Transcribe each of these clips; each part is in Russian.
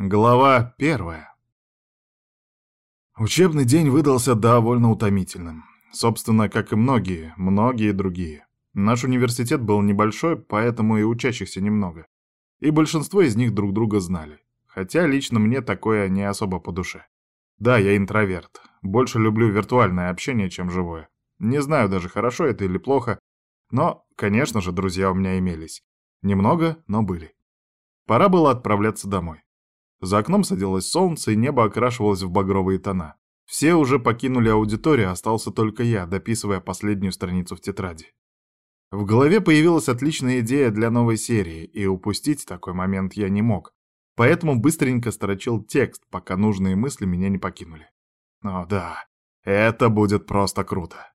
Глава первая. Учебный день выдался довольно утомительным. Собственно, как и многие, многие другие. Наш университет был небольшой, поэтому и учащихся немного. И большинство из них друг друга знали. Хотя лично мне такое не особо по душе. Да, я интроверт. Больше люблю виртуальное общение, чем живое. Не знаю даже, хорошо это или плохо. Но, конечно же, друзья у меня имелись. Немного, но были. Пора было отправляться домой. За окном садилось солнце, и небо окрашивалось в багровые тона. Все уже покинули аудиторию, остался только я, дописывая последнюю страницу в тетради. В голове появилась отличная идея для новой серии, и упустить такой момент я не мог. Поэтому быстренько строчил текст, пока нужные мысли меня не покинули. О да, это будет просто круто.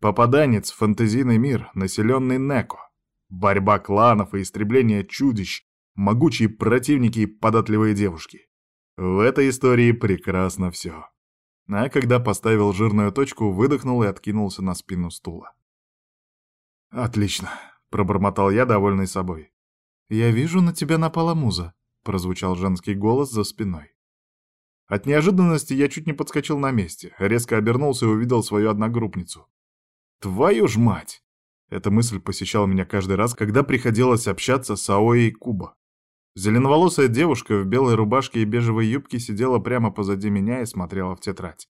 Попаданец в фэнтезийный мир, населенный Неко. Борьба кланов и истребление чудищ, могучие противники и податливые девушки. В этой истории прекрасно все. А когда поставил жирную точку, выдохнул и откинулся на спину стула. «Отлично», — пробормотал я, довольный собой. «Я вижу, на тебя напала муза», — прозвучал женский голос за спиной. От неожиданности я чуть не подскочил на месте, резко обернулся и увидел свою одногруппницу. «Твою ж мать!» Эта мысль посещала меня каждый раз, когда приходилось общаться с Аоей Куба. Зеленоволосая девушка в белой рубашке и бежевой юбке сидела прямо позади меня и смотрела в тетрадь.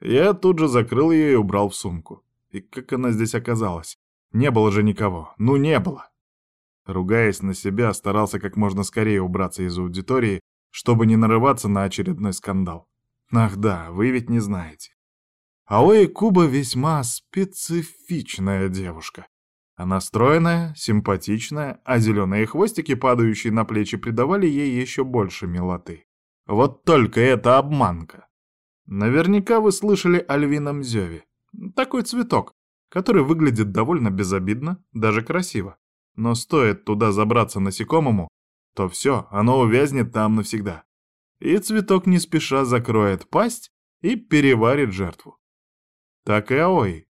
Я тут же закрыл ее и убрал в сумку. И как она здесь оказалась? Не было же никого. Ну, не было. Ругаясь на себя, старался как можно скорее убраться из аудитории, чтобы не нарываться на очередной скандал. Ах да, вы ведь не знаете. Аои Куба весьма специфичная девушка. Она стройная, симпатичная, а зеленые хвостики, падающие на плечи, придавали ей еще больше милоты. Вот только это обманка. Наверняка вы слышали о львином зеве. Такой цветок, который выглядит довольно безобидно, даже красиво. Но стоит туда забраться насекомому, то все, оно увязнет там навсегда. И цветок не спеша закроет пасть и переварит жертву. Так и Аои.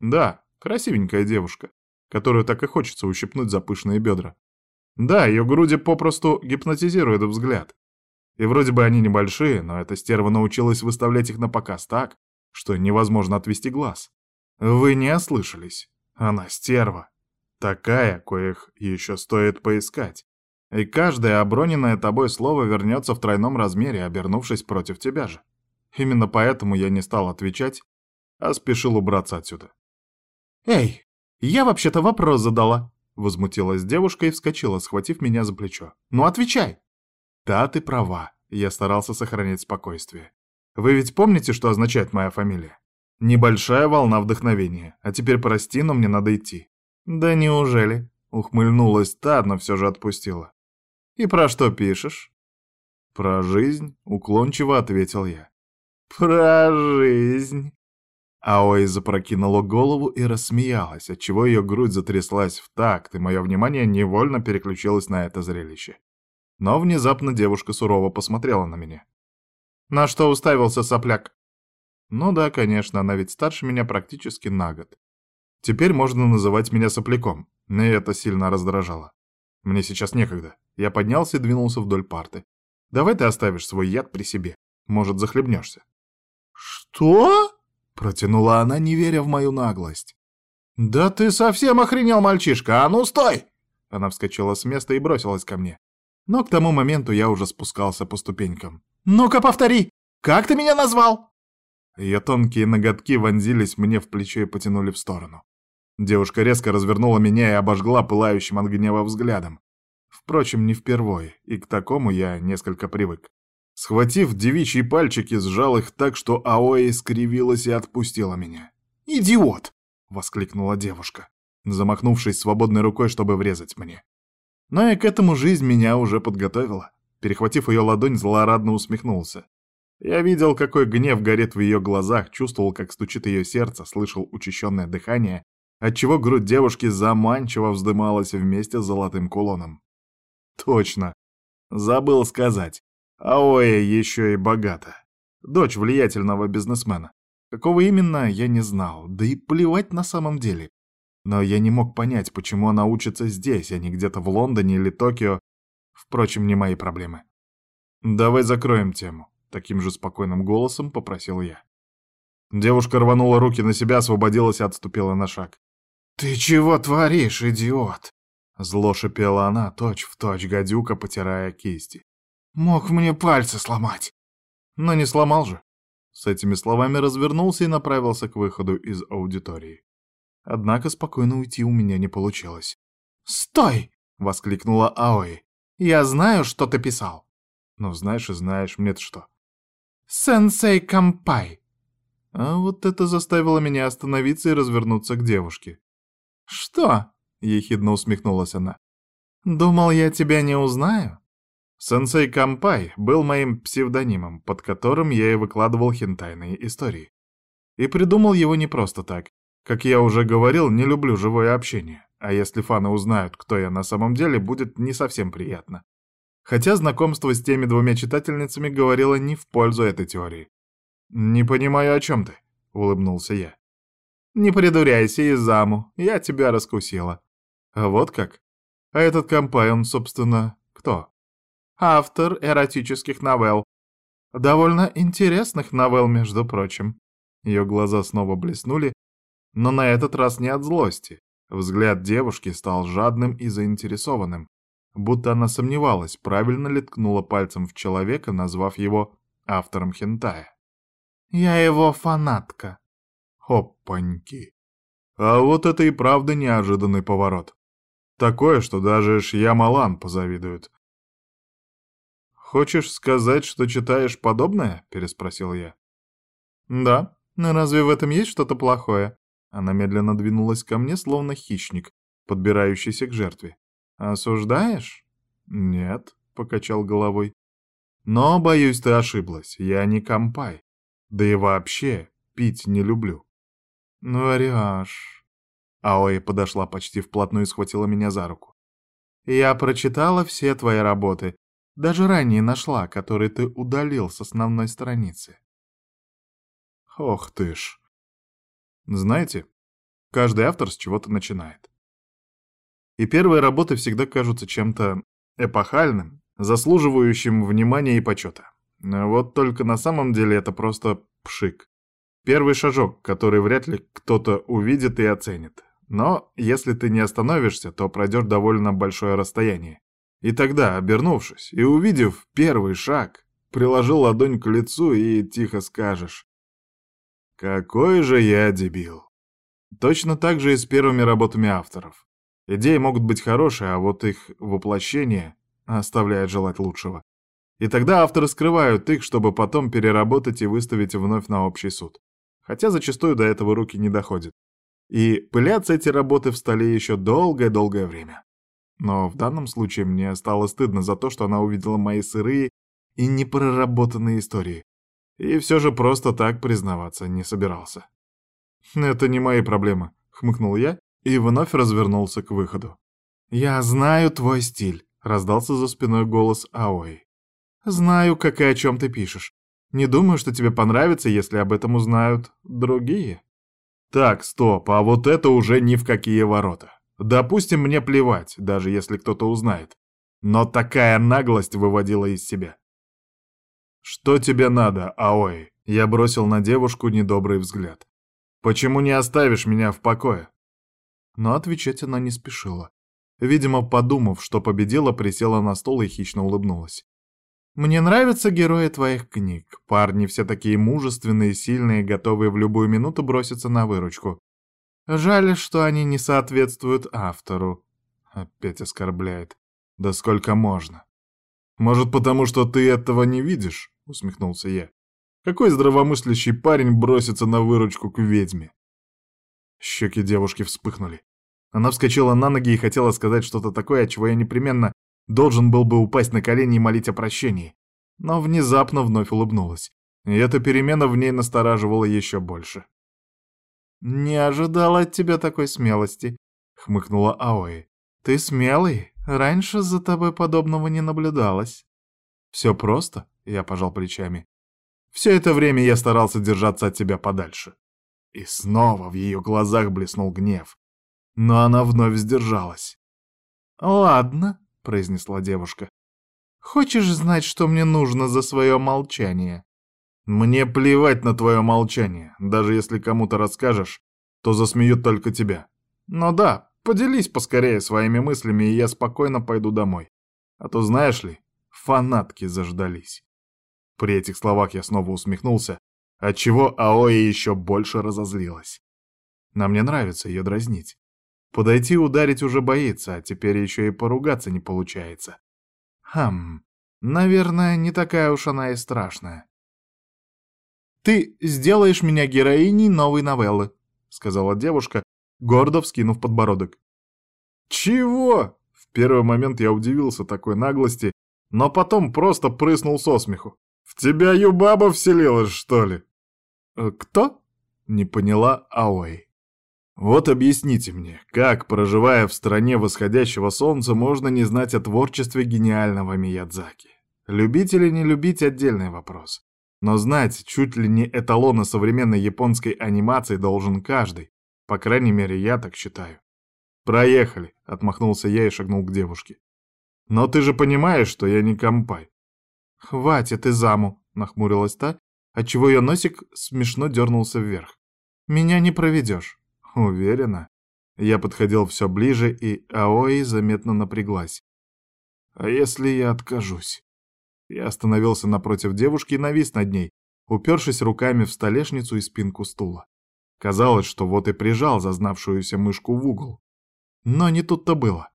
Да, красивенькая девушка которую так и хочется ущипнуть за пышные бедра. Да, ее груди попросту гипнотизируют взгляд. И вроде бы они небольшие, но эта стерва научилась выставлять их на показ так, что невозможно отвести глаз. Вы не ослышались. Она стерва. Такая, коих еще стоит поискать. И каждое оброненное тобой слово вернется в тройном размере, обернувшись против тебя же. Именно поэтому я не стал отвечать, а спешил убраться отсюда. «Эй, «Я вообще-то вопрос задала», — возмутилась девушка и вскочила, схватив меня за плечо. «Ну отвечай!» «Да, ты права», — я старался сохранять спокойствие. «Вы ведь помните, что означает моя фамилия?» «Небольшая волна вдохновения. А теперь прости, но мне надо идти». «Да неужели?» — ухмыльнулась та, но все же отпустила. «И про что пишешь?» «Про жизнь», — уклончиво ответил я. «Про жизнь», Аои запрокинула голову и рассмеялась, отчего ее грудь затряслась в такт, и мое внимание невольно переключилось на это зрелище. Но внезапно девушка сурово посмотрела на меня. «На что уставился сопляк?» «Ну да, конечно, она ведь старше меня практически на год. Теперь можно называть меня сопляком, и это сильно раздражало. Мне сейчас некогда. Я поднялся и двинулся вдоль парты. Давай ты оставишь свой яд при себе. Может, захлебнешься. «Что?» Протянула она, не веря в мою наглость. «Да ты совсем охренел, мальчишка! А ну, стой!» Она вскочила с места и бросилась ко мне. Но к тому моменту я уже спускался по ступенькам. «Ну-ка, повтори! Как ты меня назвал?» Ее тонкие ноготки вонзились мне в плечо и потянули в сторону. Девушка резко развернула меня и обожгла пылающим от гнева взглядом. Впрочем, не впервой, и к такому я несколько привык. Схватив девичьи пальчики, сжал их так, что Аои скривилась и отпустила меня. «Идиот!» — воскликнула девушка, замахнувшись свободной рукой, чтобы врезать мне. Но и к этому жизнь меня уже подготовила. Перехватив ее ладонь, злорадно усмехнулся. Я видел, какой гнев горит в ее глазах, чувствовал, как стучит ее сердце, слышал учащенное дыхание, отчего грудь девушки заманчиво вздымалась вместе с золотым кулоном. Точно. Забыл сказать. Аоя еще и богата. Дочь влиятельного бизнесмена. Какого именно, я не знал, да и плевать на самом деле. Но я не мог понять, почему она учится здесь, а не где-то в Лондоне или Токио. Впрочем, не мои проблемы. «Давай закроем тему», — таким же спокойным голосом попросил я. Девушка рванула руки на себя, освободилась и отступила на шаг. «Ты чего творишь, идиот?» Зло шипела она, точь-в-точь точь гадюка, потирая кисти. «Мог мне пальцы сломать!» Но не сломал же. С этими словами развернулся и направился к выходу из аудитории. Однако спокойно уйти у меня не получилось. «Стой!» — воскликнула Аои. «Я знаю, что ты писал». «Ну, знаешь и знаешь, мне-то что?» «Сенсей Кампай», а вот это заставило меня остановиться и развернуться к девушке. «Что?» — ехидно усмехнулась она. «Думал, я тебя не узнаю?» Сенсей Кампай был моим псевдонимом, под которым я и выкладывал хентайные истории. И придумал его не просто так. Как я уже говорил, не люблю живое общение, а если фаны узнают, кто я на самом деле, будет не совсем приятно. Хотя знакомство с теми двумя читательницами говорило не в пользу этой теории. «Не понимаю, о чем ты», — улыбнулся я. «Не придуряйся, Изаму, я тебя раскусила». «А вот как? А этот компай, он, собственно, кто?» «Автор эротических новелл. Довольно интересных новелл, между прочим». Ее глаза снова блеснули, но на этот раз не от злости. Взгляд девушки стал жадным и заинтересованным, будто она сомневалась, правильно ли ткнула пальцем в человека, назвав его автором хентая. Я его фанатка. Опаньки. А вот это и правда неожиданный поворот. Такое, что даже Шьямалан позавидует. «Хочешь сказать, что читаешь подобное?» — переспросил я. «Да, но разве в этом есть что-то плохое?» Она медленно двинулась ко мне, словно хищник, подбирающийся к жертве. «Осуждаешь?» «Нет», — покачал головой. «Но, боюсь, ты ошиблась. Я не компай. Да и вообще, пить не люблю. Ариаш... Аои подошла почти вплотную и схватила меня за руку. Я прочитала все твои работы, даже ранее нашла, которые ты удалил с основной страницы. Ох ты ж. Знаете, каждый автор с чего-то начинает. И первые работы всегда кажутся чем-то эпохальным, заслуживающим внимания и почета. Вот только на самом деле это просто пшик. Первый шажок, который вряд ли кто-то увидит и оценит. Но если ты не остановишься, то пройдешь довольно большое расстояние. И тогда, обернувшись и увидев первый шаг, приложил ладонь к лицу и тихо скажешь «Какой же я дебил!» Точно так же и с первыми работами авторов. Идеи могут быть хорошие, а вот их воплощение оставляет желать лучшего. И тогда авторы скрывают их, чтобы потом переработать и выставить вновь на общий суд. Хотя зачастую до этого руки не доходят. И пылятся эти работы в столе еще долгое-долгое время. Но в данном случае мне стало стыдно за то, что она увидела мои сырые и непроработанные истории. И все же просто так признаваться не собирался. «Это не мои проблемы», — хмыкнул я и вновь развернулся к выходу. «Я знаю твой стиль», — раздался за спиной голос Аои. Знаю, как и о чем ты пишешь. Не думаю, что тебе понравится, если об этом узнают другие. Так, стоп, а вот это уже ни в какие ворота. Допустим, мне плевать, даже если кто-то узнает. Но такая наглость выводила из себя. «Что тебе надо, Аой?» Я бросил на девушку недобрый взгляд. «Почему не оставишь меня в покое?» Но отвечать она не спешила. Видимо, подумав, что победила, присела на стол и хищно улыбнулась. Мне нравятся герои твоих книг. Парни все такие мужественные, сильные, готовые в любую минуту броситься на выручку. Жаль, что они не соответствуют автору. Опять оскорбляет. Да сколько можно? Может, потому что ты этого не видишь? Усмехнулся я. Какой здравомыслящий парень бросится на выручку к ведьме? Щеки девушки вспыхнули. Она вскочила на ноги и хотела сказать что-то такое, от чего я непременно Должен был бы упасть на колени и молить о прощении. Но внезапно вновь улыбнулась. И эта перемена в ней настораживала еще больше. «Не ожидала от тебя такой смелости», — хмыкнула Аои. «Ты смелый. Раньше за тобой подобного не наблюдалось». «Все просто», — я пожал плечами. «Все это время я старался держаться от тебя подальше». И снова в ее глазах блеснул гнев. Но она вновь сдержалась. «Ладно», произнесла девушка. Хочешь знать, что мне нужно за свое молчание?» «Мне плевать на твое молчание. Даже если кому-то расскажешь, то засмеют только тебя. Но да, поделись поскорее своими мыслями, и я спокойно пойду домой. А то, знаешь ли, фанатки заждались». При этих словах я снова усмехнулся, отчего Аои еще больше разозлилась. Но мне нравится ее дразнить. Подойти ударить уже боится, а теперь еще и поругаться не получается. Хм, наверное, не такая уж она и страшная. «Ты сделаешь меня героиней новой новеллы», — сказала девушка, гордо вскинув подбородок. «Чего?» В первый момент я удивился такой наглости, но потом просто прыснул со смеху. «В тебя Юбаба вселилась, что ли?» «Э, «Кто?» — не поняла Ауэй. «Вот объясните мне, как, проживая в стране восходящего солнца, можно не знать о творчестве гениального Миядзаки? Любить или не любить — отдельный вопрос. Но знать чуть ли не эталона современной японской анимации должен каждый. По крайней мере, я так считаю. «Проехали», — отмахнулся я и шагнул к девушке. «Но ты же понимаешь, что я не компай». «Хватит и заму», — нахмурилась та, отчего ее носик смешно дернулся вверх. «Меня не проведешь». «Уверена?» Я подходил все ближе, и Аои заметно напряглась. «А если я откажусь?» Я остановился напротив девушки и навис над ней, упершись руками в столешницу и спинку стула. Казалось, что вот и прижал зазнавшуюся мышку в угол. Но не тут-то было.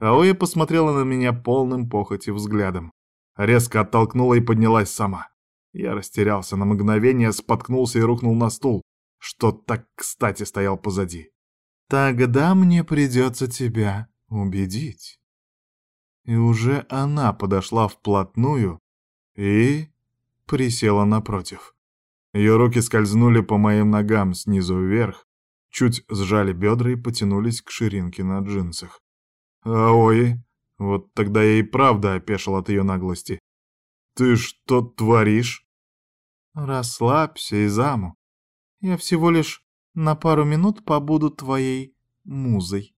Аоя посмотрела на меня полным похоти взглядом. Резко оттолкнула и поднялась сама. Я растерялся на мгновение, споткнулся и рухнул на стул, что так кстати стоял позади. «Тогда мне придется тебя убедить». И уже она подошла вплотную и присела напротив. Ее руки скользнули по моим ногам снизу вверх, чуть сжали бедра и потянулись к ширинке на джинсах. «Аои!» Вот тогда я и правда опешил от ее наглости. «Ты что творишь?» «Расслабься, Изаму. Я всего лишь на пару минут побуду твоей музой».